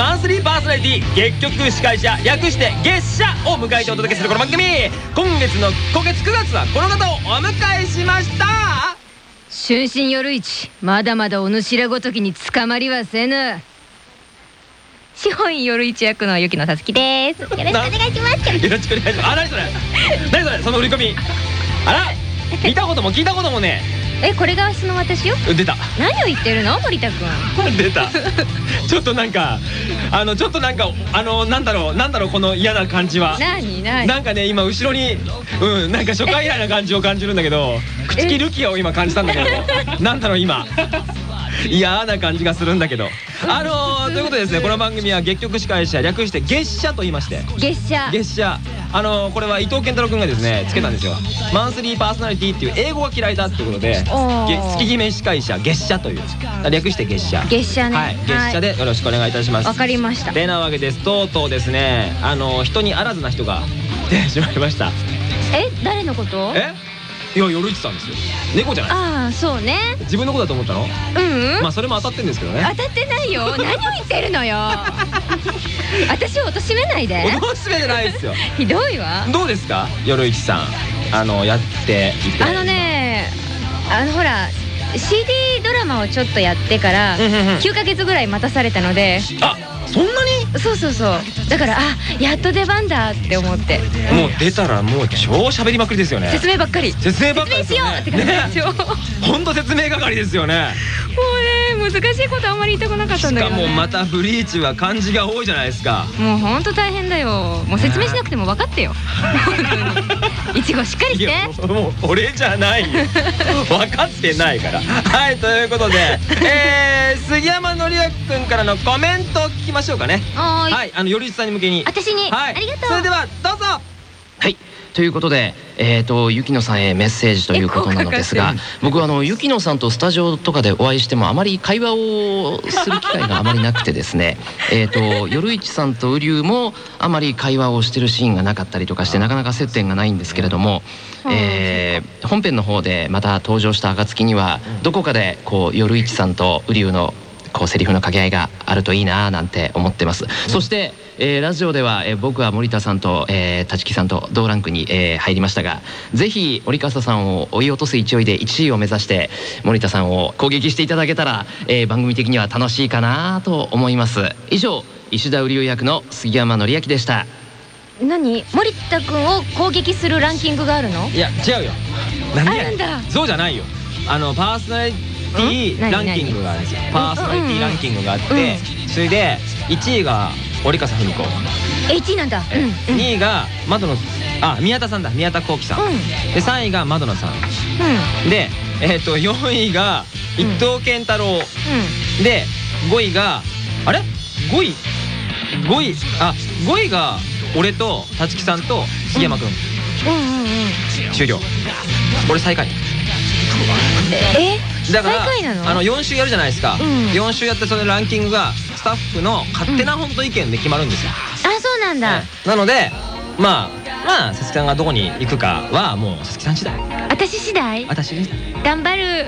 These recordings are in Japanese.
マンスリーパーソナリティ月局司会者略して月謝を迎えてお届けするこの番組。今月の今月9月はこの方をお迎えしました。春心夜市まだまだお主らごときに捕まりはせぬ。資本院夜市役の雪野さつきです。よろしくお願いします。よろしくお願いします。あ何それ？何それ？その売り込み。あら？見たことも聞いたこともねえこれが明日の私よ？出た。何を言ってるの？森田君。出た。ちょっとなんかあのちょっとなんかあのなんだろうなんだろうこの嫌な感じは。何？何？なんかね今後ろにうんなんか初回以来な感じを感じるんだけど口切る気を今感じたんだけど。なんだろう今。嫌な感じがするんだけどあのー、ということでですねこの番組は月局司会者略して月謝と言いまして。月謝。月謝。あのー、これは伊藤健太郎君がですねつけたんですよ。マンスリーパーソナリティっていう英語が嫌いだっていうことで月決め司会者月謝という。略して月謝。月謝ね。はい月謝でよろしくお願いいたします。わかりました。てなわけです。とうとうですねあのー、人にあらずな人が出てしまいました。え誰のこと？え？いや夜市さんですよ。猫じゃない？ああそうね。自分のことだと思ったの？うん。まあそれも当たってんですけどね。当たってないよ。何を言ってるのよ。私を貶めないで。おしめじゃないですよ。ひどいわ。どうですか？夜市さん。あのやっていて。あのねあのほら CD ドラマをちょっとやってからうんうんうん。9ヶ月ぐらい待たされたので。あそんなそうそうそう。だからあやっと出番だって思って。にもう出たらもう超喋りまくりですよね。説明ばっかり。説明ばっかり説明しようって感じねでしょ。もうね。本当説明係ですよね難しいことあんまり言いたくなかったんしだけど、ね、かもまたブリーチは漢字が多いじゃないですか。もうほんと大変だよ。もう説明しなくても分かってよ。いちごしっかりして。いやもう俺じゃないよ。分かってないから。はいということでえー、杉山紀明君からのコメントを聞きましょうかね。はーい。はいあの頼一さんに向けに。私に、はい。ありがとう。それではどうぞ。はい。ということで、えー、と雪乃さんへメッセージということなのですが僕はあの雪乃さんとスタジオとかでお会いしてもあまり会話をする機会があまりなくてですね えーと夜市さんと瓜生もあまり会話をしてるシーンがなかったりとかしてなかなか接点がないんですけれども、えー本編の方でまた登場した暁にはどこかでこう夜市さんと瓜生のこうセリフの掛け合いがあるといいななんて思ってます、そして、えーラジオでは、えー僕は森田さんと、えー、立木さんと同ランクに、えー入りましたがぜひ折笠さんを追い落とす勢いで1位を目指して森田さんを攻撃していただけたら、えー番組的には楽しいかなと思います。以上石田瓜生役の杉山紀明でした。何？森田君を攻撃するランキングがあるの？いや違うよ。何あるんだ。そうじゃないよ。あのパーソナリティランキングがあるんですよ。何パーソナリティランキングがあって、うん。それで1位が折笠文子、え1位なんだ。うんうん。2位が窓のあ宮田さんだ。宮田幸喜さん、うん。で3位が窓野さん。でえっ、と4位が伊藤健太郎、で5位があれ？5位？5位？あ5位が俺と立木さんと杉山君、うん。うんうんうん。終了。俺最下位。え？だから最下位なの？あの4週やるじゃないですか、うん。4週やってそのランキングがスタッフの勝手な本当意見で決まるんですよ、あそうなんだ。なのでまあまあ佐々木さんがどこに行くかはもう佐々木さん次第。私次第？私次第。頑張る。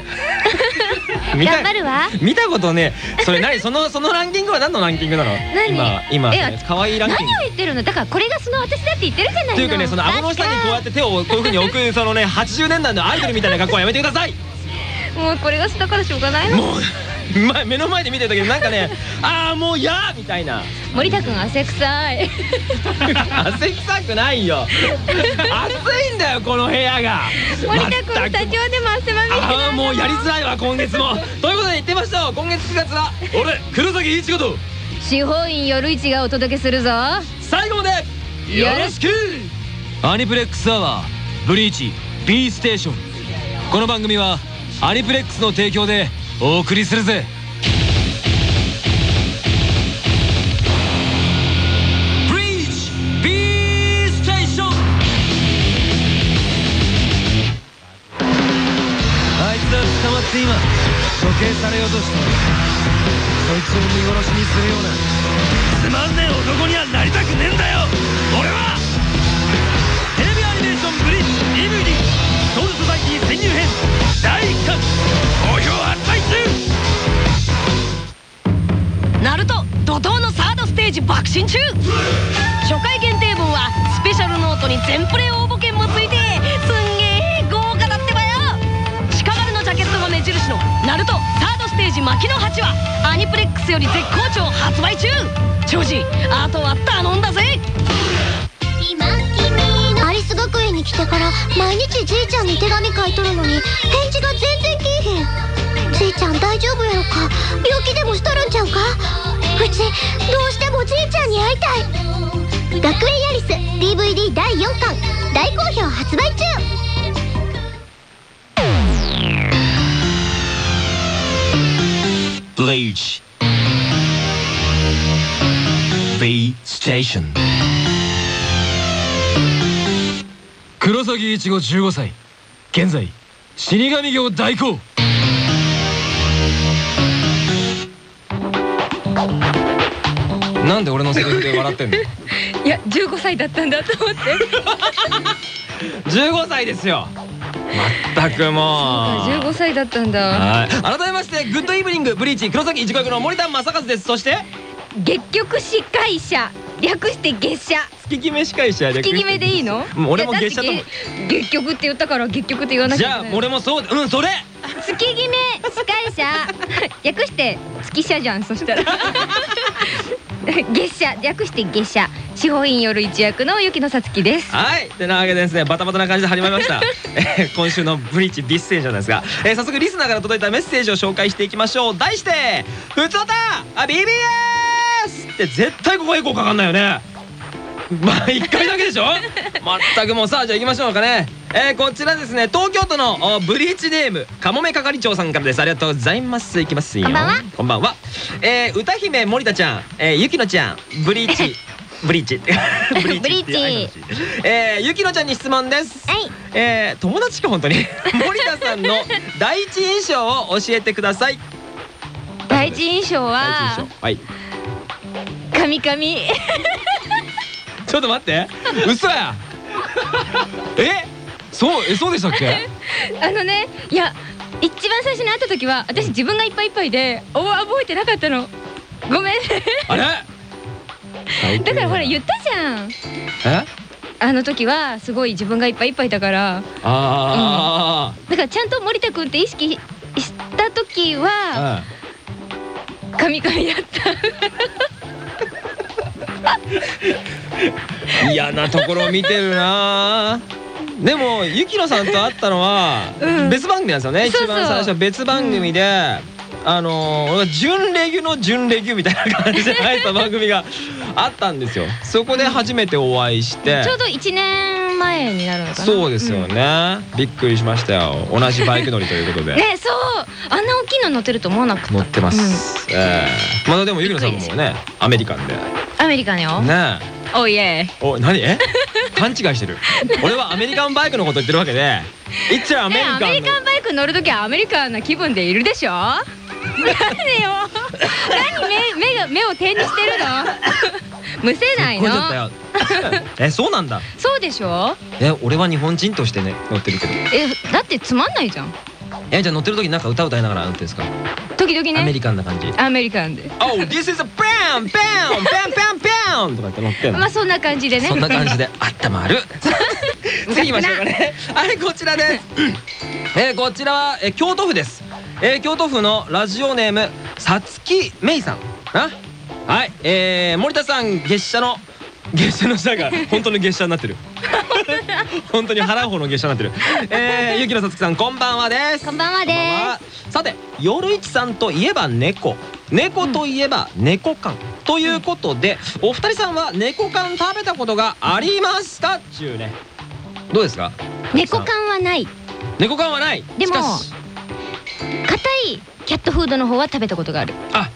頑張るわ。見たことねそれ何？そのそのランキングは何のランキングなの？何？今今え可愛いラン何をキング。言ってるの？だからこれがその私だって言ってるじゃないのというかねその顎の？下にこうやって手をこういうふうに置くそのね80年代のアイドルみたいな格好はやめてくださいもうこれがしたからしょうがないの？もう前目の前で見てたけどなんかね ああもう嫌みたいな。森田君汗臭い。汗臭くないよ。暑いんだよこの部屋が。森田君スタジオでも汗まみれああもうやりづらいわ今月も。ということで言ってみましょう。今月9月は俺黒崎一子と。司法院夜市がお届けするぞ。最後までよろしく。アニプレックスアワーブリーチ B ステーション。この番組はアニプレックスの提供でお送りするぜ。今処刑されようとしてそいつを見殺しにするような。つまんねえ男にはなりたくねえんだよ進中初回限定分はスペシャルノートに全プレ応募券もついてすんげえ豪華だってばよ。シカガルのジャケットが目印の「ナルトサードステージ牧の8」はアニプレックスより絶好調発売中。長司あとは頼んだぜ。アリス学園に来てから毎日じいちゃんに手紙書いとるのに返事が全然来えへん。じいちゃん大丈夫やろか？病気でもしとるんちゃうか？うちどうしてもじいちゃんに会いたい。学園アリス DVD 第4巻大好評発売中。Bleach. B Station. 黒崎一護15歳。現在死神業代行。なんで俺のセリフで笑ってんの？いや15歳だったんだと思って。15歳ですよ。まったくもう。15歳だったんだ。はい。改めましてグッドイブニングブリーチ黒崎一護役の森田正和です。そして？月局司会者略して月謝。月決め司会者月決めでいいの？俺も月謝と月局って言ったから月局って言わなきじゃいけないゃあ俺もそううんそれ。月決め司会者。略して月謝じゃんそしたら。月謝。略して月謝。司法院夜一役の雪野さつきです。はい。てなわけでですねバタバタな感じで始まりました、えー今週のブリーチビステージなんですが、えー早速リスナーから届いたメッセージを紹介していきましょう。題して「ふつおた!あ BBS!」って絶対ここエコーかかんないよね。まあ一回だけでしょ？まったくもうさあじゃあ行きましょうかね。えー、こちらですね。東京都のおブリーチネームかもめ係長さんからです。ありがとうございます。いきますよ。こんばんは。こんばんは。えー、歌姫森田ちゃん、えー、ゆきのちゃん。ブリーチ。ブリーチ。ブリーチえー、ゆきのちゃんに質問です。はい。えー、友達か本当に？森田さんの第一印象を教えてください。第一印象第一印は象。はいカミカミちょっと待って。嘘や。え？そうえそうでしたっけ？あのねいや一番最初に会った時は私自分がいっぱいいっぱいでお覚えてなかったの。ごめん。ねあれ？だからほら言ったじゃん。え？あの時はすごい自分がいっぱいいっぱいだから。あだからちゃんと森田君って意識した時はあ、カミカミだった。うん、嫌なところを見てるな。でもゆきのさんと会ったのはうん。別番組なんですよね、一番最初別番組で、あのー俺が準レギュの準レギュみたいな感じで入った番組があったんですよ。そこで初めてお会いして。ちょうど1年前になるのかな？そうですよね、びっくりしましたよ。同じバイク乗りということで、ねそう。あんな大きいの乗ってると思わなかった。乗ってます、ええ。まだでもゆきのさんもねアメリカンで。アメリカンよ。ねえ。おいえお何？え？勘違いしてる。俺はアメリカンバイクのこと言ってるわけで。いっちゃアメリカン。のアメリカンバイク乗るときはアメリカンな気分でいるでしょ？なんでよ。何目目が目を点にしてるの？むせないの。よ えそうなんだ。そうでしょ？え俺は日本人としてね乗ってるけど。えだってつまんないじゃん。えじゃあ乗ってる時なんか歌歌いながら運転ですか、時々ね。アメリカンな感じ？アメリカンで。Oh this is a bam bam bam bam bam! とかって乗ってんの。まあそんな感じでね。そんな感じで。あったまる。次行きましょうかね。はいこちらです。えーこちらは、えー京都府です、えー京都府のラジオネームさつきめいさん。あはい。えー森田さん月謝の月謝の下が本当の月謝になってる。本当に払う方の月謝になってる。えー、ゆきのさつきさんこんばんはです。こんばんはでこんばんは。さて夜市さんといえば猫。猫といえば猫缶。ということで、お二人さんは猫缶食べたことがありますか？っちゅうねどうですか？猫缶はない。猫缶はない。でも硬いキャットフードの方は食べたことがある。あ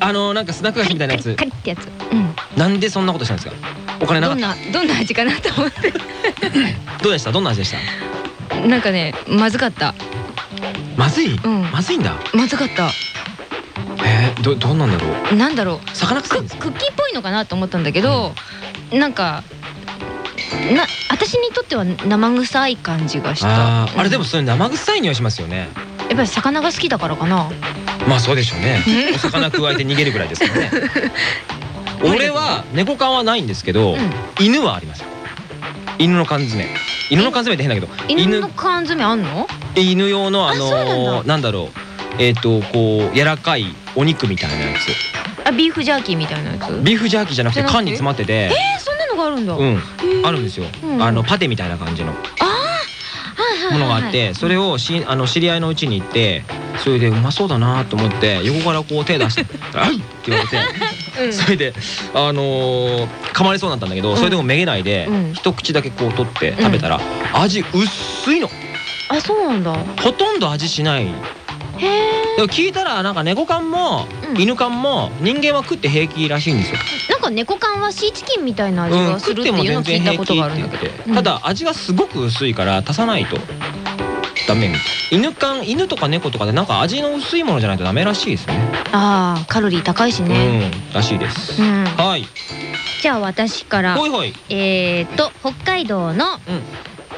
あのなんかスナック菓子みたいなやつ。カリってやつ。うん。なんでそんなことしたんですか？お金なかどんなどんな味かなと思って。どうでした？どんな味でした？なんかねまずかった。まずい、ん。まずいんだ？まずかった。えー、どどうなんだろう？なんだろう。魚臭いんクですか？クッキーっぽいのかなと思ったんだけど、なんかな私にとっては生臭い感じがした。あーあれでもそれ生臭い匂いしますよね。やっぱり魚が好きだからかなまあそうでしょうね。お魚加えて逃げるぐらいですからね。俺は猫缶はないんですけど、うん。犬はありますよ。犬の缶詰。犬の缶詰って変だけど犬。の缶詰あんの？犬用のあのなんだ。ろう。えっ、とこう柔らかいお肉みたいなやあビーフジャーキーみたいなやつ？つビーフジャーキーじゃなくて缶に詰まってて。えー、そんなのがあるんだ、うん。あるんですよ。うん。あのパテみたいな感じのものがあってそれをしあの知り合いのうちに行ってそれでうまそうだなと思って横からこう手出して「あい!」って言われてうん。それであのー噛まれそうになったんだけどそれでもめげないでうん。一口だけこう取って食べたら味薄いの。あそうなんだ。ほとんど味しない。へえでも聞いたらなんか猫缶もうん。犬缶も人間は食って平気らしいんですよ。なんか猫缶はシーチキンみたいな味うん、がす食ってるっていうのをも全然聞いたことがあるんだけど、てただ味がすごく薄いから足さないとダメみたい。犬缶犬とか猫とかでなんか味の薄いものじゃないとダメらしいですね。ああカロリー高いしね。うんらしいです。うん、はい。じゃあ私からほいほい。えーと北海道のうん。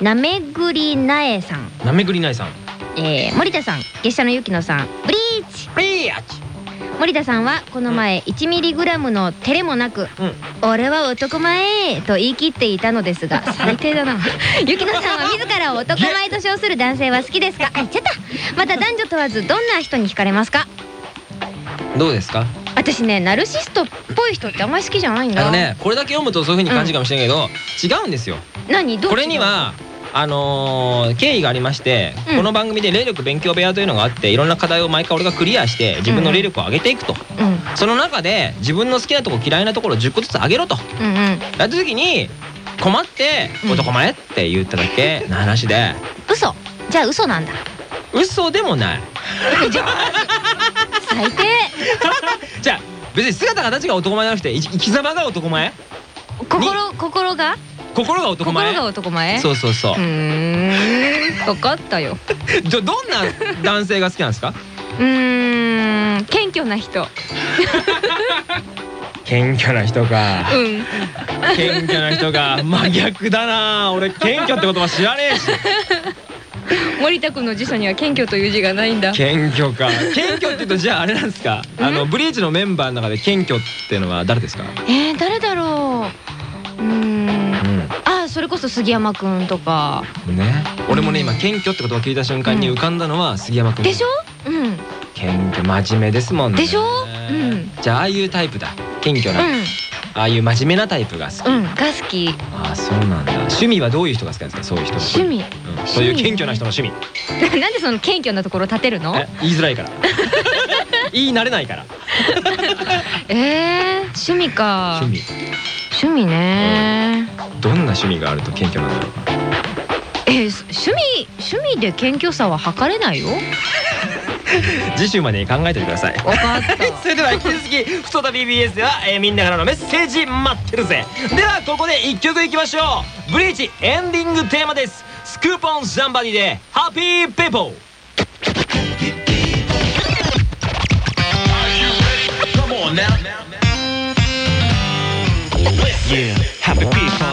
なめぐりなえさん、なめぐりないさん。えー、森田さん月下のゆきのさん。ブリーチ。ピーアッチ森田さんはこの前1ミリグラムの照れもなくうん「俺は男前」と言い切っていたのですが 最低だな。ゆきのさんは自らを男前と称する男性は好きですか？あ言っちゃったまた男女問わずどんな人に惹かれますか？どうですか？私ねナルシストっぽい人ってあんまり好きじゃないんだあのねこれだけ読むとそういう風に感じるかもしれないけど、違うんですよ。何？どう？これにはあのー経緯がありまして、うん。この番組で霊力勉強部屋というのがあっていろんな課題を毎回俺がクリアして自分の霊力を上げていくと、うん。その中で自分の好きなとこ嫌いなところを10個ずつ上げろと。うんうん。やった時に困ってうん。男前って言っただけの話で。嘘。じゃあ嘘なんだ。嘘でもない。最低。じゃあ別に姿形が男前じゃなくてい生き様が男前？心心が？心が男前？心が男前？そうそうそう。うーん。分かったよ。じゃあどんな男性が好きなんですか？うーん。謙虚な人。謙虚な人か。うん。謙虚な人が真逆だな。俺謙虚って言葉知らねえし。森田君の辞書には謙虚という字がないんだ。謙虚か。謙虚って言うとじゃああれなんですか？あのブリーチのメンバーの中で謙虚っていうのは誰ですか？えー、こそ杉山くんとか。うんね。俺もね今謙虚って言葉を聞いた瞬間に浮かんだのは杉山君でしょ？うん。謙虚真面目ですもんね。でしょ？うん。じゃあああいうタイプだ。謙虚な、うん。ああいう真面目なタイプが好き、うん。が好き。ああそうなんだ。趣味はどういう人が好きなんですか？そういう人の趣味。うん、そういう謙虚な人の趣味。なんでその謙虚なところ立てるの？え言いづらいから。言い慣れないから。えー、趣味か。趣味。趣味ねどんな趣味があると謙虚なんだろうえー、趣味趣味で謙虚さは測れないよ。次週までに考えておいてください。分かった。それでは引き続き「ふとた BBS」では、えーみんなからのメッセージ待ってるぜ。ではここで1曲いきましょう。ブリーチエンディングテーマです。スクーポンサンバディで「ハッピーペーポー」Yeah,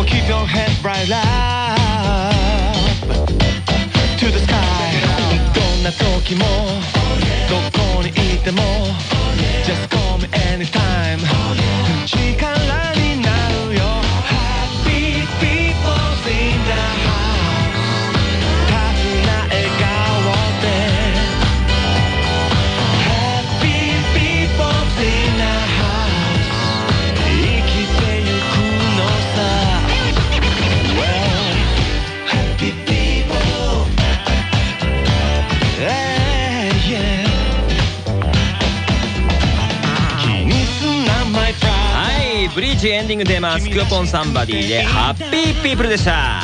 でも Keep your head right up To the sky どんな時もどこにいても Just call me anytime 力に ブリーチエンディングテーマ「スクーポンサンバディ」で「ハッピーピープル」でした。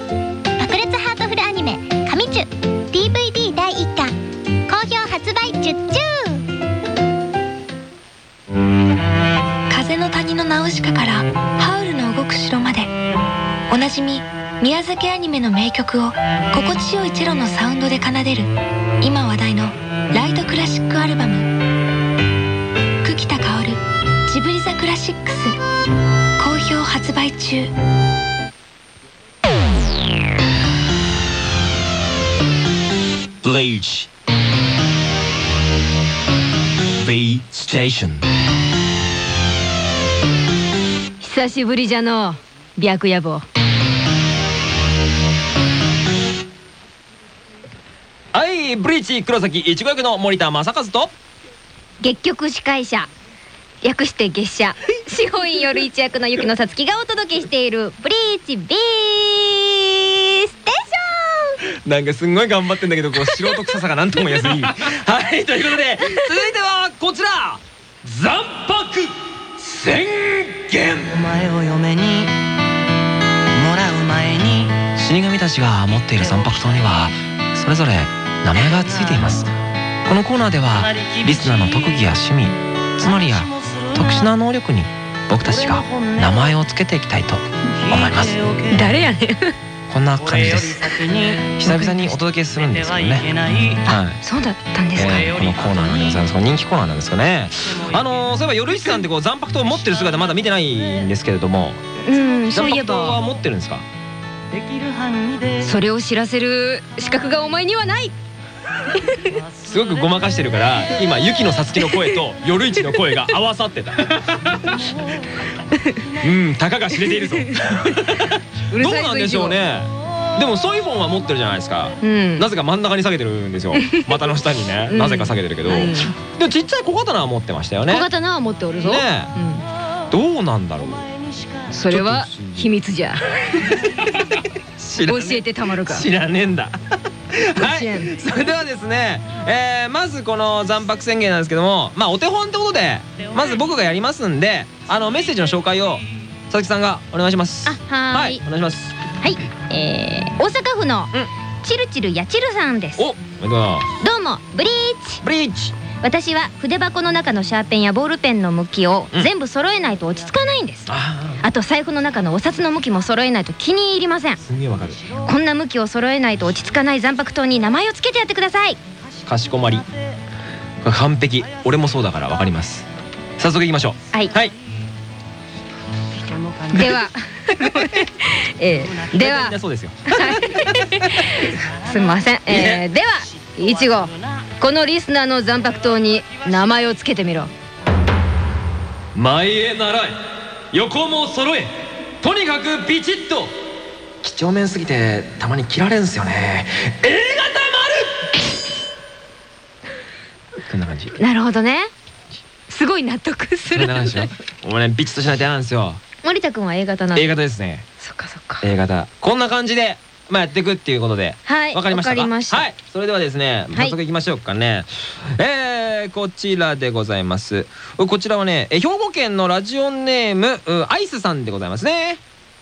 からハウルの動く城まで。おなじみ宮崎アニメの名曲を心地よいチェロのサウンドで奏でる今話題のライトクラシックアルバム。久喜田薫ジブリザクラシックス。好評発売中。Bleach. B Station. 久しぶりじゃの白夜坊。はいブリーチ黒崎いちご役の森田正和と。結局司会者略して月謝。司法院夜一役の雪野さつきがお届けしているブリーチ B ステーシなんかすんごい頑張ってんだけどこう素人臭さがなんとも言えずに。はいということで続いてはこちら。残白宣言お前を嫁にもらう前に死神たちが持っている残白刀にはそれぞれ名前がついています。このコーナーではリスナーの特技や趣味つまりや特殊な能力に僕たちが名前をつけていきたいと思います。誰やねんこんな感じです。久々にお届けするんですけどねはい。そうだったんですか、えーこのコーナーなんでございます人気コーナーなんですよね。あのー、そういえば夜市さんってこう残白刀を持ってる姿まだ見てないんですけれども。うんそういえ残白刀はば持ってるんですか？それを知らせる資格がお前にはないすごくごまかしてるから今ユキのさつきの声と夜市の声が合わさってた。うんたかが知れているぞ。どうなんでしょうね。でもソイフォンは持ってるじゃないですか。うん。なぜか真ん中に下げてるんですよ。股の下にね。うん。なぜか下げてるけど。うんでもちっちゃい小刀は持ってましたよね。小刀は持っておるぞ、ねうん、どうなんだろう。それは秘密じゃ。教えてたまるか。知らねえんだはい。それではですね、えーまずこの残白宣言なんですけどもまあお手本ってことでまず僕がやりますんであのメッセージの紹介を佐々木さんがお願いします。あはーい。お願いします。はい、えー、大阪府のうん。チルチルやチルさんです。おえっとどうもブリーチ。ブリーチ私は筆箱の中のシャーペンやボールペンの向きをうん。全部揃えないと落ち着かないんです、ああと財布の中のお札の向きも揃えないと気に入りません。ーすんげえわかる。こんな向きを揃えないと落ち着かない残白刀に名前をつけてやってください。かしこまり。完璧。俺もそうだからわかります。早速いきましょう。はい。はい。では。えー、では。すよ。すみません、えー、ではいちごこのリスナーの残白刀に名前をつけてみろ。前へ習え横も揃え。とにかくビチッと。几帳面すぎてたまに切られるんすよね。A 型こんな感じ。なるほどね。すごい納得する。丸なんですよ。お前ねビチッとしないと嫌なんですよ。森田君は A 型なんだ。A 型ですね。そっかそっか。A 型。こんな感じでまあやっていくっていうことで。はいわかりましたはいそれではですねい。早速いきましょうかね、えー、こちらでございます。こちらはねえ兵庫県のラジオネームうアイスさんでございますね。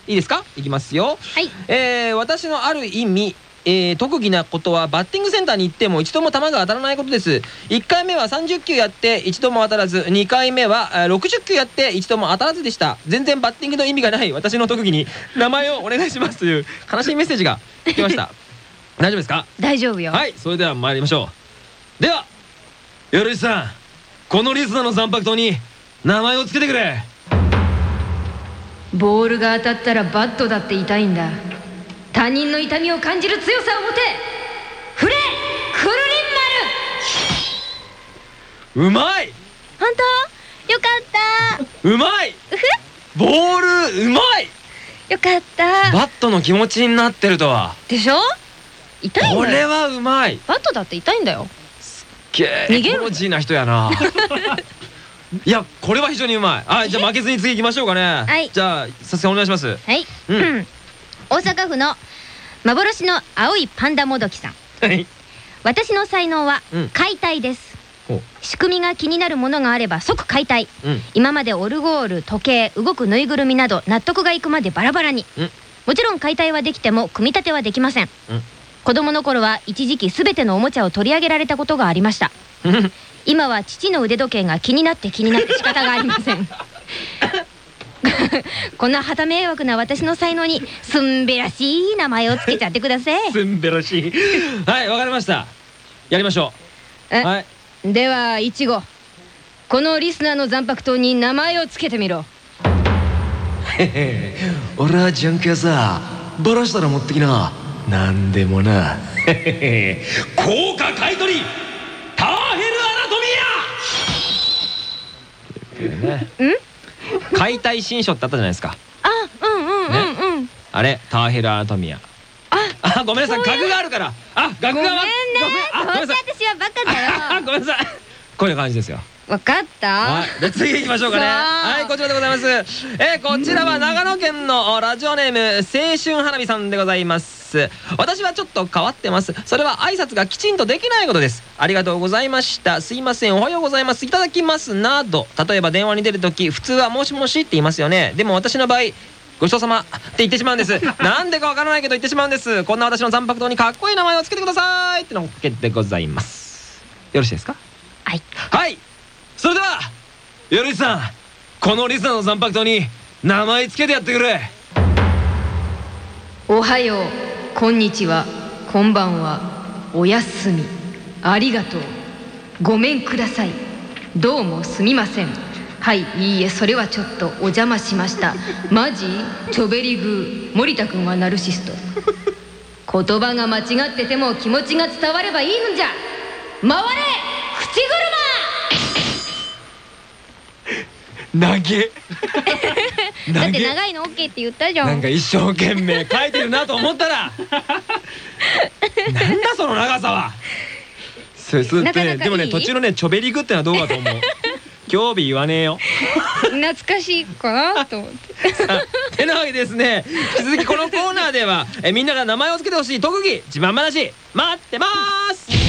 いいですか？いきますよ。はい。えー私のある意味、えー特技なことはバッティングセンターに行っても一度も球が当たらないことです。1回目は30球やって一度も当たらず2回目はあー60球やって一度も当たらずでした。全然バッティングの意味がない。私の特技に名前をお願いしますという悲しいメッセージが来ました。大丈夫ですか？大丈夫よ。はいそれでは参りましょう。ではよろしさんこのリスナーの残白刀に名前をつけてくれ。ボールが当たったらバットだって痛いんだ他人の痛みを感じる強さを持てフレクルリンうまい。本当？よかった。うまい。ボールうまい。丸よかった。バットの気持ちになってるとは。でしょ？痛いんだよこれはうまい。バットだって痛いんだよ。け逃げる。エコロジーな人やな。いやこれは非常にうまい。はいじゃあ負けずに次行きましょうかね。はい。じゃあ早速お願いします。はい、うん 大阪府の幻の青いパンダもどきさん。はい。私の才能はうん。解体です、ほう。仕組みが気になるものがあれば即解体。うん。今までオルゴール時計動くぬいぐるみなど納得がいくまでバラバラに。うん。もちろん解体はできても組み立てはできません。子供の頃は一時期全てのおもちゃを取り上げられたことがありました。今は父の腕時計が気になって気になって仕方がありません こんな旗迷惑な私の才能にすんべらしい名前をつけちゃってください。すんべらしい。はいわかりました。やりましょう。え？はい。ではいちご。このリスナーの残白糖に名前をつけてみろ。俺はジャンク屋さ。バラしたら持ってきな。なんでもな。効果買い取り。ターヘルアナトミアね解体新書ってあったじゃないですか。あうんうんうんうん、あれターヘルアナトミア。あごめんなさい額があるから。あ額がごめんね。ごめんあごめんなさい。私はバカだあよごめんなさい。こういう感じですよ。わかった？はい、で次行きましょうかね。はい、こちらでございます。えーこちらは長野県のラジオネーム青春花火さんでございます。私はちょっと変わってます。それは挨拶がきちんとできないことです。ありがとうございました。すいません、おはようございます。いただきますなど、例えば電話に出るとき、普通はもしもしって言いますよね。でも私の場合。ごちそうさまって言ってしまうんです。なんでかわからないけど言ってしまうんです。こんな私の残白糖にかっこいい名前をつけてくださいってのっけでございます。よろしいですか？はいはいそれではよるいさんこのリスナーの残白糖に名前つけてやってくれおはようこんにちはこんばんはおやすみ。ありがとう。ごめんください。どうもすみません。はいいいえそれはちょっとお邪魔しました。マジ？チョベリグー森田君はナルシスト。言葉が間違ってても気持ちが伝わればいいんじゃ。回れ！口投げ。車 だって長いの OK って言ったじゃなんんか一生懸命書いてるなと思ったら。なんだその長さは。そそなかなかいい。でもね途中のねチョベリグってのはどうかと思う。興味言わねえよ。懐かしいかなと思って。てなわけでですね。引き続きこのコーナーではえみんなが名前を付けてほしい特技自慢話待ってます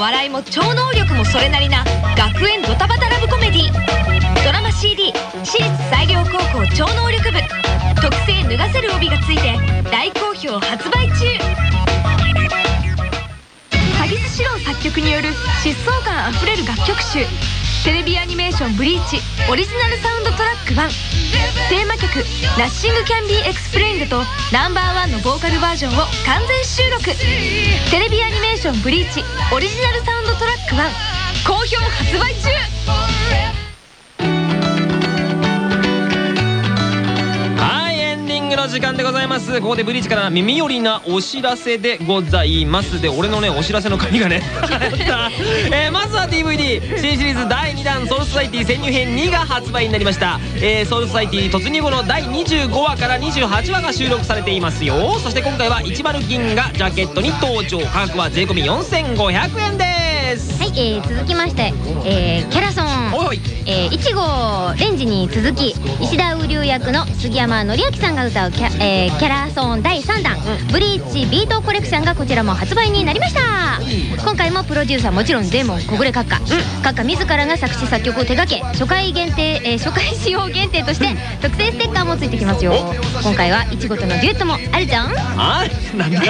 笑いも超能力もそれなりな学園ドタバタラブコメディ。ドラマ CD 私立西陵高校超能力部。特製脱がせる帯がついて大好評発売中。鷺巣詩郎作曲による疾走感あふれる楽曲集。テレビアニメーション「ブリーチ」オリジナルサウンドトラック1テーマ曲「Nothing Can Be Explained」と Number One のボーカルバージョンを完全収録。テレビアニメーション「ブリーチ」オリジナルサウンドトラック1好評発売中。時間でございます。ここでブリーチから耳寄りなお知らせでございます。で俺のねお知らせの紙がね えーまずは DVD 新シリーズ第2弾「ソウルソサイティ潜入編2」が発売になりました、えーソウルソサイティ突入後の第25話から28話が収録されていますよ。そして今回は10銀がジャケットに登場。価格は税込4500円です。はい、えー、続きまして、えー、キャラソン。おい。えー、いちごレンジに続き石田雨竜役の杉山紀明さんが歌うキャ,、えーキャラソン第3弾「ブリーチビートコレクション」がこちらも発売になりました。今回もプロデューサーもちろんデーモン小暮閣下。閣下自らが作詞作曲を手掛け初回限定、えー初回使用限定として特製ステッカーもついてきますよ。今回はいちごとのデュエットもあるじゃん。はい、なんだ、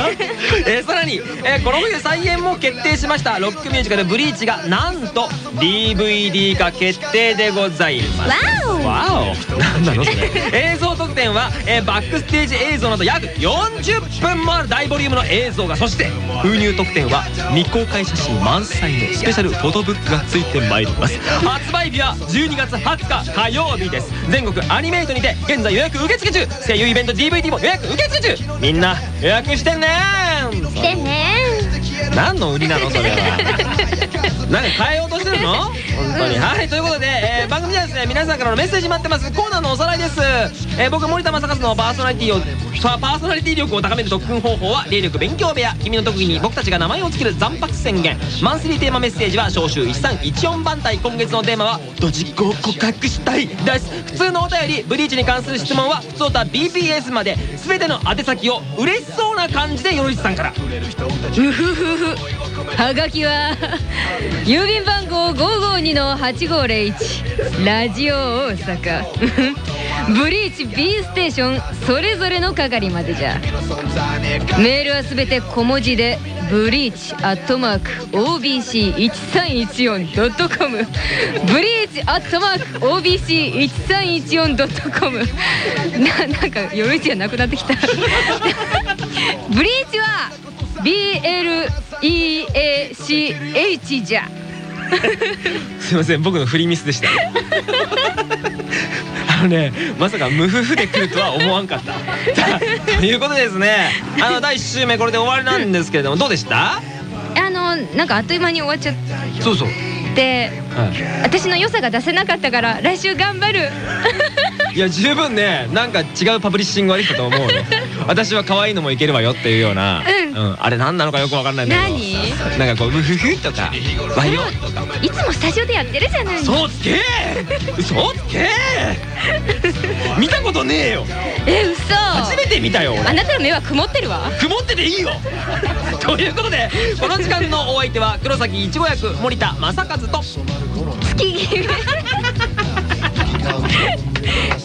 えーさらに、えーこの冬再演も決定しました。ロックミュージカル「ブリーチがなんと DVD 化決定でございます。わお。なんなの？それ。映像特典は、えーバックステージ映像など約40分もある大ボリュームの映像がそして封入特典は未公開写真満載のスペシャルフォトブックがついてまいります。発売日は12月20日火曜日です。全国アニメイトにて現在予約受付中。声優イベント DVD も予約受付中。みんな予約してねでね何の売りなのそれは。何変えようとしてるの？本当に。はいということで、えー番組ではですね皆さんからのメッセージ待ってます。コーナーのおさらいです、えー僕森田正和のパーソナリティをパーソナリティ力を高める特訓方法は霊力勉強部屋。君の特技に僕たちが名前を付ける残白宣言。マンスリーテーマメッセージは召集1314番隊。今月のテーマはドジっ子を告白したい。です。普通のお便りブリーチに関する質問は普通た BPS まで全ての宛先を嬉しそうな感じでよろしさんから。うふふふはがきは郵便番号552の8501ラジオ大阪。ブリーチ B ステーションそれぞれの係までじゃ。メールはすべて小文字でブリーチアットマーク OBC1314.com ブリーチアットマーク OBC1314.com ななんか夜市じゃなくなってきた。ブリーチは BLEACH じゃ。すいません僕の振りミスでした。あのねまさか無夫婦で来るとは思わんかった。ということでですねあの第1週目これで終わりなんですけれどもどうでした？あのなんかあっという間に終わっちゃっそうそう、ては私の良さが出せなかったから来週頑張るい、いや十分ねなんか違うパブリッシングができたと思うよ。私は可愛いのもいけるわよっていうような、うん。あれ何なのかよくわかんないんだけど。何？なんかこう「ムフフ」とか「わよ」とかいつもスタジオでやってるじゃない。の嘘つけ！嘘つけ！見たことねえよ。え嘘。初めて見たよ俺。あなたの目は曇ってるわ。曇ってていいよ。ということでこの時間のお相手は黒崎いちご役森田正和と。月決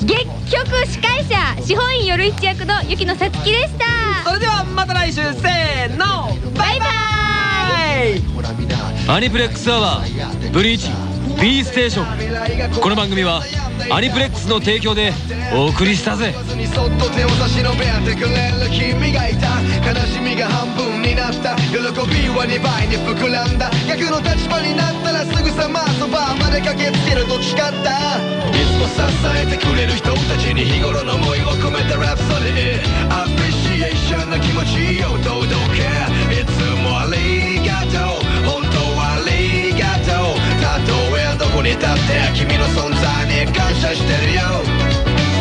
結局司会者司法院夜一役の雪野さつきでした。それではまた来週せーのバイバイ。アニプレックスアワーブリーチ B ステーションこの番組はアニプレックスの提供でお送りしたぜ。手を差し伸べてくれる君がいた。悲しみが半分になった。喜びは2倍に膨らんだ。逆の立場になったらすぐさまそばまで駆けつけると誓った。いつも支えてくれる人たちに日頃の思いを込めたラプソディアプリシエーションの気持ちを届けいつもありがとう。どこに立って君の存在に感謝してるよ。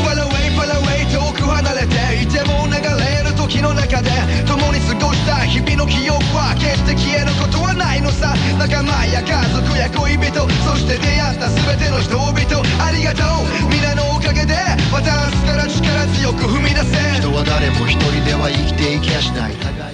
Far away, far away 遠く離れていても流れる時の中で共に過ごした日々の記憶は決して消えることはないのさ。仲間や家族や恋人そして出会った全ての人々。ありがとう。皆のおかげでまた明日から力強く踏み出せ。人は誰も一人では生きていきやしない互い。